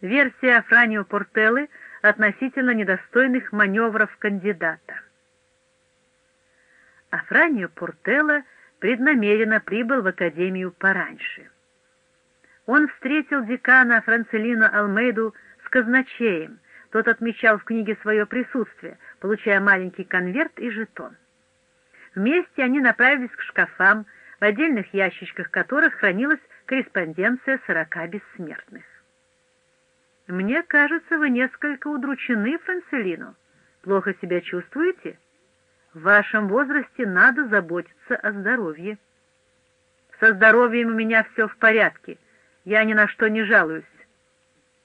Версия Франио Портеллы относительно недостойных маневров кандидата. Афранио Портелло преднамеренно прибыл в Академию пораньше. Он встретил декана Францелино Алмейду с казначеем, тот отмечал в книге свое присутствие, получая маленький конверт и жетон. Вместе они направились к шкафам, в отдельных ящичках которых хранилась корреспонденция сорока бессмертных. «Мне кажется, вы несколько удручены, Францелино. Плохо себя чувствуете? В вашем возрасте надо заботиться о здоровье». «Со здоровьем у меня все в порядке. Я ни на что не жалуюсь».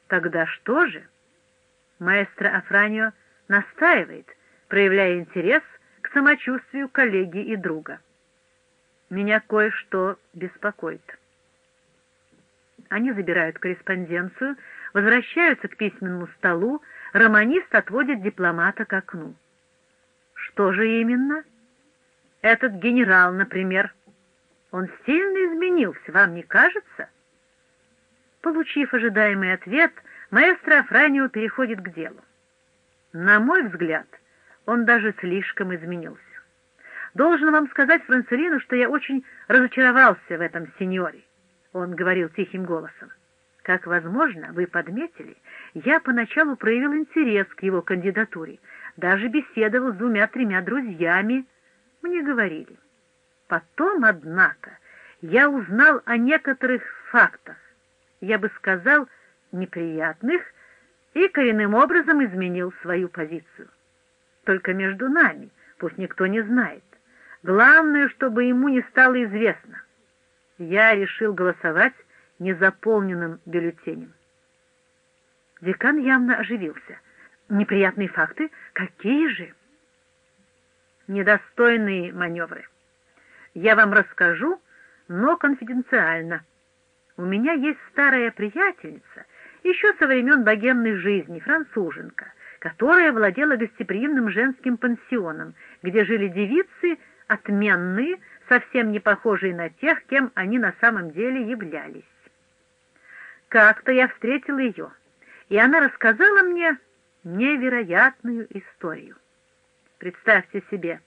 «Тогда что же?» Маэстро Афранио настаивает, проявляя интерес к самочувствию коллеги и друга. Меня кое-что беспокоит. Они забирают корреспонденцию, возвращаются к письменному столу, романист отводит дипломата к окну. Что же именно? Этот генерал, например. Он сильно изменился, вам не кажется? Получив ожидаемый ответ, маэстро Афранио переходит к делу. На мой взгляд, он даже слишком изменился. Должен вам сказать, Францелину, что я очень разочаровался в этом сеньоре. Он говорил тихим голосом. Как возможно, вы подметили, я поначалу проявил интерес к его кандидатуре, даже беседовал с двумя-тремя друзьями, мне говорили. Потом, однако, я узнал о некоторых фактах, я бы сказал, неприятных, и коренным образом изменил свою позицию. Только между нами, пусть никто не знает. Главное, чтобы ему не стало известно. Я решил голосовать незаполненным бюллетенем. Декан явно оживился. Неприятные факты? Какие же? Недостойные маневры. Я вам расскажу, но конфиденциально. У меня есть старая приятельница, еще со времен богемной жизни, француженка, которая владела гостеприимным женским пансионом, где жили девицы отменные, совсем не похожие на тех, кем они на самом деле являлись. Как-то я встретил ее, и она рассказала мне невероятную историю. Представьте себе,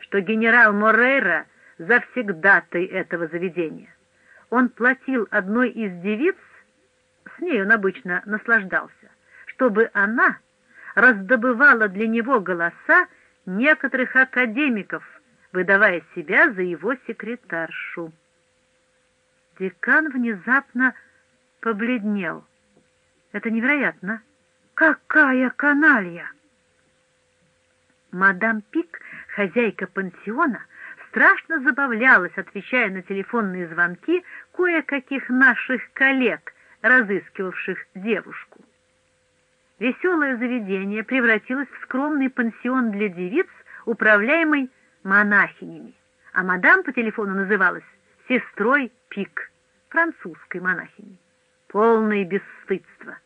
что генерал Морейра завсегдатай этого заведения. Он платил одной из девиц, с ней он обычно наслаждался, чтобы она раздобывала для него голоса некоторых академиков, выдавая себя за его секретаршу. Декан внезапно побледнел. Это невероятно. Какая каналья! Мадам Пик, хозяйка пансиона, страшно забавлялась, отвечая на телефонные звонки кое-каких наших коллег, разыскивавших девушку. Веселое заведение превратилось в скромный пансион для девиц, управляемый монахинями, а мадам по телефону называлась сестрой Пик, французской монахиней полное бесстыдство.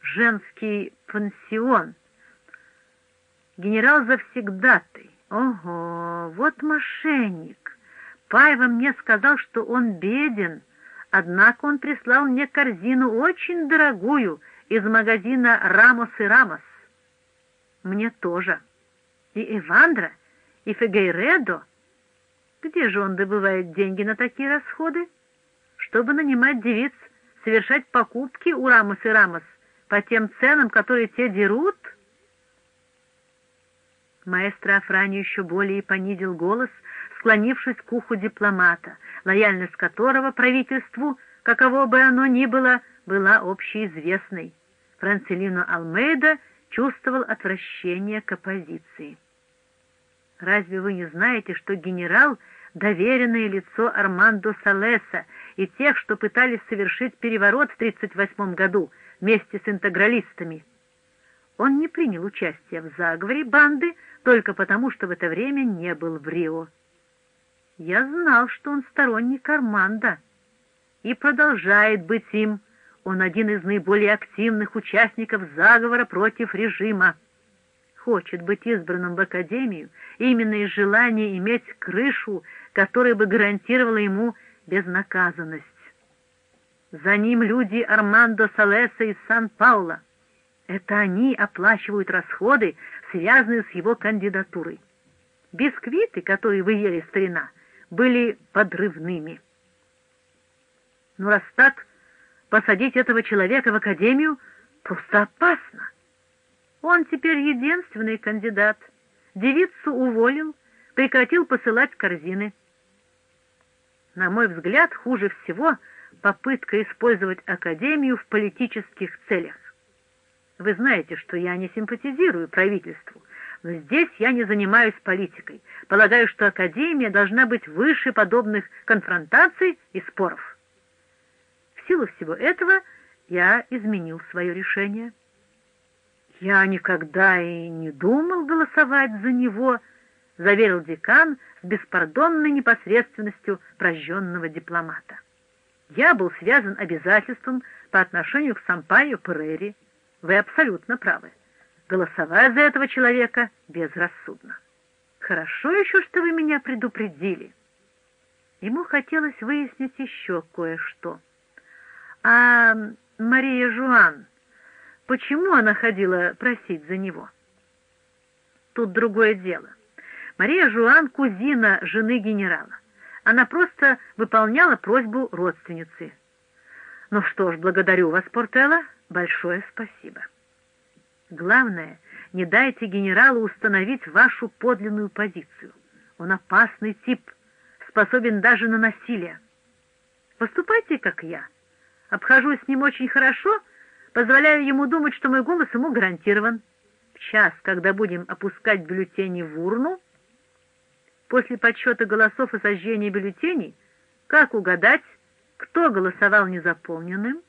Женский пансион. Генерал завсегдатый. Ого, вот мошенник. Паева мне сказал, что он беден, однако он прислал мне корзину очень дорогую из магазина «Рамос и Рамос». Мне тоже. И Эвандра, и Фегейредо. Где же он добывает деньги на такие расходы? Чтобы нанимать девиц совершать покупки у Рамос и Рамос по тем ценам, которые те дерут? Маэстро Афрани еще более понизил голос, склонившись к уху дипломата, лояльность которого правительству, каково бы оно ни было, была общеизвестной. Францелино Алмейда чувствовал отвращение к оппозиции. «Разве вы не знаете, что генерал — доверенное лицо Армандо Салеса и тех, что пытались совершить переворот в 1938 году вместе с интегралистами. Он не принял участия в заговоре банды только потому, что в это время не был в Рио. Я знал, что он сторонник Арманда и продолжает быть им. Он один из наиболее активных участников заговора против режима. Хочет быть избранным в Академию именно из желания иметь крышу, которая бы гарантировала ему безнаказанность. За ним люди Армандо Салеса из Сан-Пауло. Это они оплачивают расходы, связанные с его кандидатурой. Бисквиты, которые вы ели, старина, были подрывными. Ну, раз так, посадить этого человека в академию просто опасно. Он теперь единственный кандидат. Девицу уволил, прекратил посылать корзины. На мой взгляд, хуже всего попытка использовать Академию в политических целях. Вы знаете, что я не симпатизирую правительству, но здесь я не занимаюсь политикой. Полагаю, что Академия должна быть выше подобных конфронтаций и споров. В силу всего этого я изменил свое решение. «Я никогда и не думал голосовать за него», — заверил декан с беспардонной непосредственностью прожженного дипломата. «Я был связан обязательством по отношению к Сампайо Перери. Вы абсолютно правы. Голосовать за этого человека безрассудно. Хорошо еще, что вы меня предупредили». Ему хотелось выяснить еще кое-что. «А Мария Жуан...» Почему она ходила просить за него? Тут другое дело. Мария Жуан — кузина жены генерала. Она просто выполняла просьбу родственницы. Ну что ж, благодарю вас, Портелло, большое спасибо. Главное, не дайте генералу установить вашу подлинную позицию. Он опасный тип, способен даже на насилие. Поступайте, как я. Обхожусь с ним очень хорошо — Позволяю ему думать, что мой голос ему гарантирован. В час, когда будем опускать бюллетени в урну, после подсчета голосов и сожжения бюллетеней, как угадать, кто голосовал незаполненным?